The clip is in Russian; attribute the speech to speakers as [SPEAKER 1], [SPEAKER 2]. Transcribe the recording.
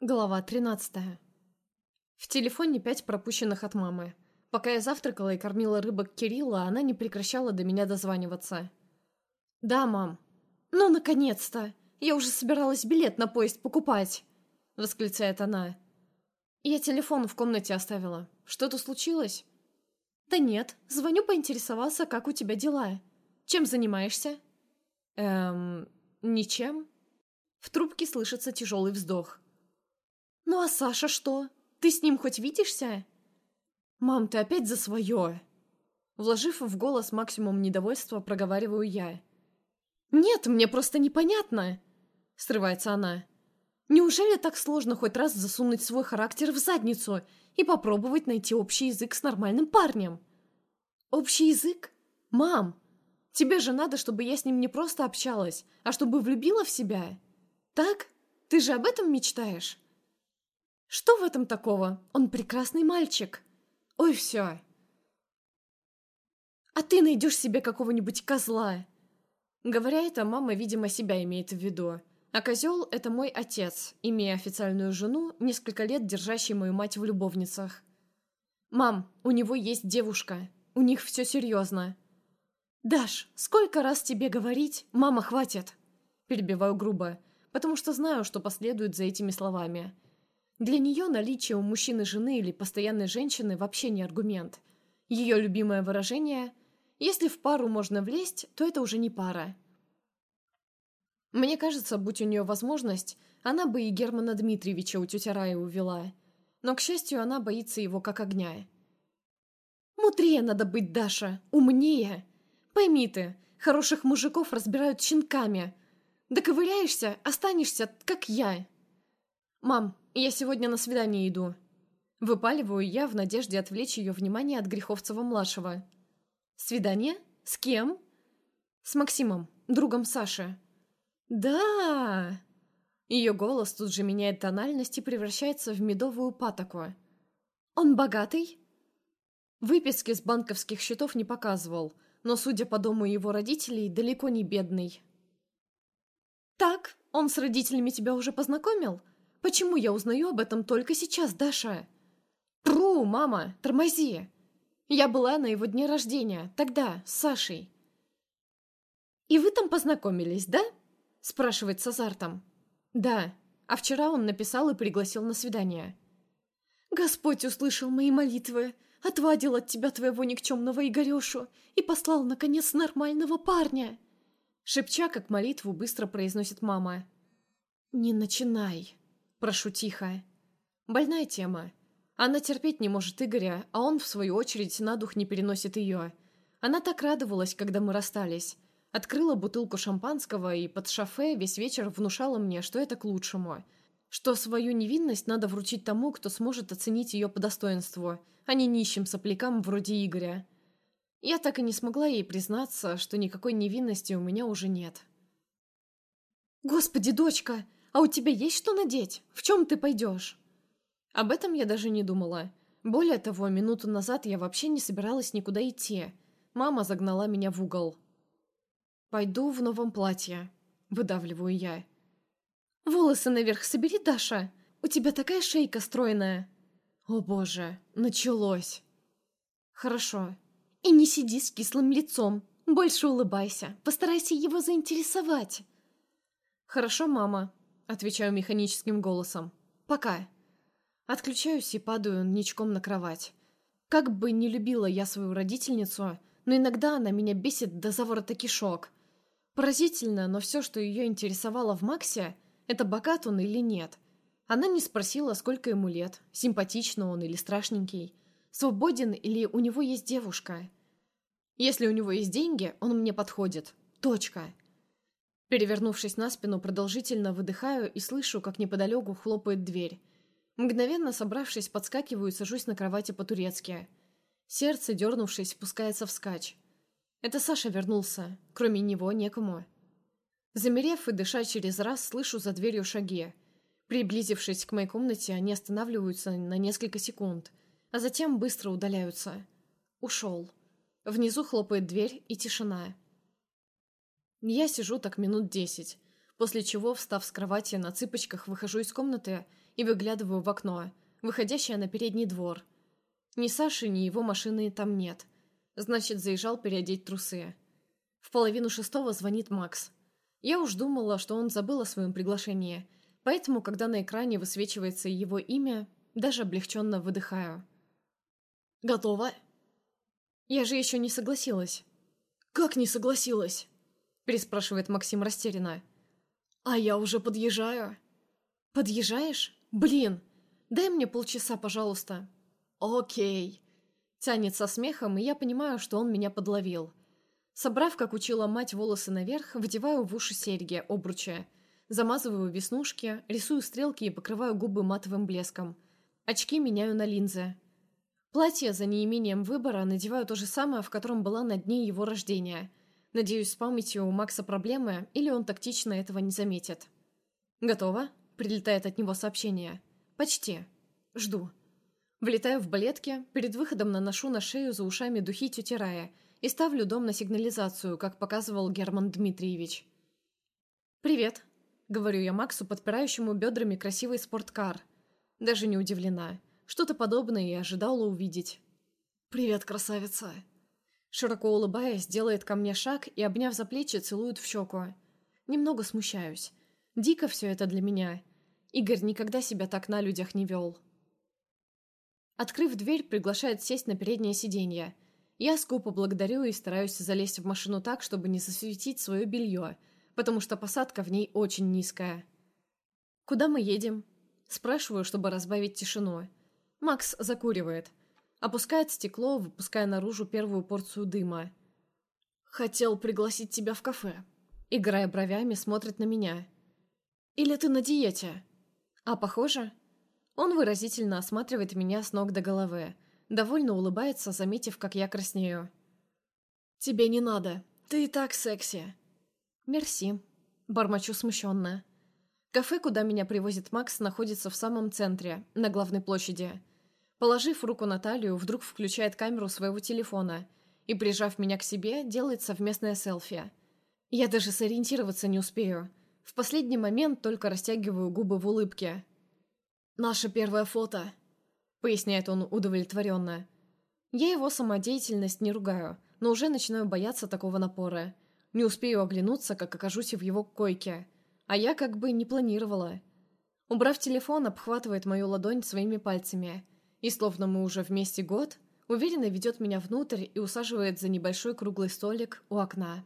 [SPEAKER 1] Глава 13. В телефоне пять пропущенных от мамы. Пока я завтракала и кормила рыбок Кирилла, она не прекращала до меня дозваниваться. «Да, мам». «Ну, наконец-то! Я уже собиралась билет на поезд покупать!» Восклицает она. «Я телефон в комнате оставила. Что-то случилось?» «Да нет. Звоню поинтересоваться, как у тебя дела. Чем занимаешься?» «Эм... ничем». В трубке слышится тяжелый вздох. «Ну а Саша что? Ты с ним хоть видишься?» «Мам, ты опять за свое!» Вложив в голос максимум недовольства, проговариваю я. «Нет, мне просто непонятно!» Срывается она. «Неужели так сложно хоть раз засунуть свой характер в задницу и попробовать найти общий язык с нормальным парнем?» «Общий язык? Мам, тебе же надо, чтобы я с ним не просто общалась, а чтобы влюбила в себя. Так? Ты же об этом мечтаешь?» Что в этом такого? Он прекрасный мальчик. Ой, все. А ты найдешь себе какого-нибудь козла. Говоря это, мама, видимо, себя имеет в виду. А козел — это мой отец, имея официальную жену, несколько лет держащий мою мать в любовницах. «Мам, у него есть девушка. У них все серьезно». «Даш, сколько раз тебе говорить? Мама, хватит!» Перебиваю грубо, потому что знаю, что последует за этими словами. Для нее наличие у мужчины жены или постоянной женщины вообще не аргумент. Ее любимое выражение «если в пару можно влезть, то это уже не пара». Мне кажется, будь у нее возможность, она бы и Германа Дмитриевича у тети Раи увела. Но, к счастью, она боится его как огня. «Мудрее надо быть, Даша, умнее. Пойми ты, хороших мужиков разбирают щенками. Доковыряешься, останешься, как я». «Мам, я сегодня на свидание иду». Выпаливаю я в надежде отвлечь ее внимание от Греховцева-младшего. «Свидание? С кем?» «С Максимом, другом Саши». «Да!» Ее голос тут же меняет тональность и превращается в медовую патоку. «Он богатый?» Выписки с банковских счетов не показывал, но, судя по дому его родителей, далеко не бедный. «Так, он с родителями тебя уже познакомил? Почему я узнаю об этом только сейчас, Даша? Пру, мама, тормози. Я была на его дне рождения, тогда, с Сашей. «И вы там познакомились, да?» спрашивает с азартом. «Да, а вчера он написал и пригласил на свидание». «Господь услышал мои молитвы, отвадил от тебя твоего никчемного Игорешу и послал, наконец, нормального парня!» Шепча, как молитву, быстро произносит мама. «Не начинай!» Прошу тихо. Больная тема. Она терпеть не может Игоря, а он, в свою очередь, на дух не переносит ее. Она так радовалась, когда мы расстались. Открыла бутылку шампанского и под шофе весь вечер внушала мне, что это к лучшему. Что свою невинность надо вручить тому, кто сможет оценить ее по достоинству, а не нищим соплякам вроде Игоря. Я так и не смогла ей признаться, что никакой невинности у меня уже нет. «Господи, дочка!» «А у тебя есть что надеть? В чем ты пойдешь?» Об этом я даже не думала. Более того, минуту назад я вообще не собиралась никуда идти. Мама загнала меня в угол. «Пойду в новом платье», — выдавливаю я. «Волосы наверх собери, Даша! У тебя такая шейка стройная!» «О боже, началось!» «Хорошо. И не сиди с кислым лицом. Больше улыбайся. Постарайся его заинтересовать». «Хорошо, мама. Отвечаю механическим голосом. «Пока». Отключаюсь и падаю ничком на кровать. Как бы не любила я свою родительницу, но иногда она меня бесит до заворота кишок. Поразительно, но все, что ее интересовало в Максе, это богат он или нет. Она не спросила, сколько ему лет, симпатично он или страшненький, свободен или у него есть девушка. Если у него есть деньги, он мне подходит. Точка. Перевернувшись на спину, продолжительно выдыхаю и слышу, как неподалеку хлопает дверь. Мгновенно собравшись, подскакиваю и сажусь на кровати по-турецки. Сердце, дернувшись, пускается вскачь. Это Саша вернулся. Кроме него некому. Замерев и дыша через раз, слышу за дверью шаги. Приблизившись к моей комнате, они останавливаются на несколько секунд, а затем быстро удаляются. Ушел. Внизу хлопает дверь и тишина. Я сижу так минут десять, после чего, встав с кровати на цыпочках, выхожу из комнаты и выглядываю в окно, выходящее на передний двор. Ни Саши, ни его машины там нет. Значит, заезжал переодеть трусы. В половину шестого звонит Макс. Я уж думала, что он забыл о своем приглашении, поэтому, когда на экране высвечивается его имя, даже облегченно выдыхаю. «Готово?» «Я же еще не согласилась». «Как не согласилась?» Переспрашивает Максим растерянно. «А я уже подъезжаю». «Подъезжаешь? Блин! Дай мне полчаса, пожалуйста». «Окей». Тянет со смехом, и я понимаю, что он меня подловил. Собрав, как учила мать, волосы наверх, вдеваю в уши серьги, обруча. Замазываю веснушки, рисую стрелки и покрываю губы матовым блеском. Очки меняю на линзы. Платье, за неимением выбора, надеваю то же самое, в котором была на дне его рождения. Надеюсь, с памятью у Макса проблемы, или он тактично этого не заметит. «Готово?» – прилетает от него сообщение. «Почти. Жду». Влетаю в балетки, перед выходом наношу на шею за ушами духи тети Рая и ставлю дом на сигнализацию, как показывал Герман Дмитриевич. «Привет», — говорю я Максу, подпирающему бедрами красивый спорткар. Даже не удивлена. Что-то подобное я ожидала увидеть. «Привет, красавица!» Широко улыбаясь, делает ко мне шаг и, обняв за плечи, целует в щеку. Немного смущаюсь. Дико все это для меня. Игорь никогда себя так на людях не вел. Открыв дверь, приглашает сесть на переднее сиденье. Я скупо благодарю и стараюсь залезть в машину так, чтобы не засветить свое белье, потому что посадка в ней очень низкая. «Куда мы едем?» Спрашиваю, чтобы разбавить тишину. Макс закуривает. Опускает стекло, выпуская наружу первую порцию дыма. «Хотел пригласить тебя в кафе». Играя бровями, смотрит на меня. «Или ты на диете?» «А похоже?» Он выразительно осматривает меня с ног до головы, довольно улыбается, заметив, как я краснею. «Тебе не надо. Ты и так секси». «Мерси», — бормочу смущенно. Кафе, куда меня привозит Макс, находится в самом центре, на главной площади. Положив руку на талию, вдруг включает камеру своего телефона и, прижав меня к себе, делает совместное селфи. Я даже сориентироваться не успею. В последний момент только растягиваю губы в улыбке. «Наше первое фото», — поясняет он удовлетворенно. Я его самодеятельность не ругаю, но уже начинаю бояться такого напора. Не успею оглянуться, как окажусь в его койке. А я как бы не планировала. Убрав телефон, обхватывает мою ладонь своими пальцами. И, словно мы уже вместе год, уверенно ведет меня внутрь и усаживает за небольшой круглый столик у окна.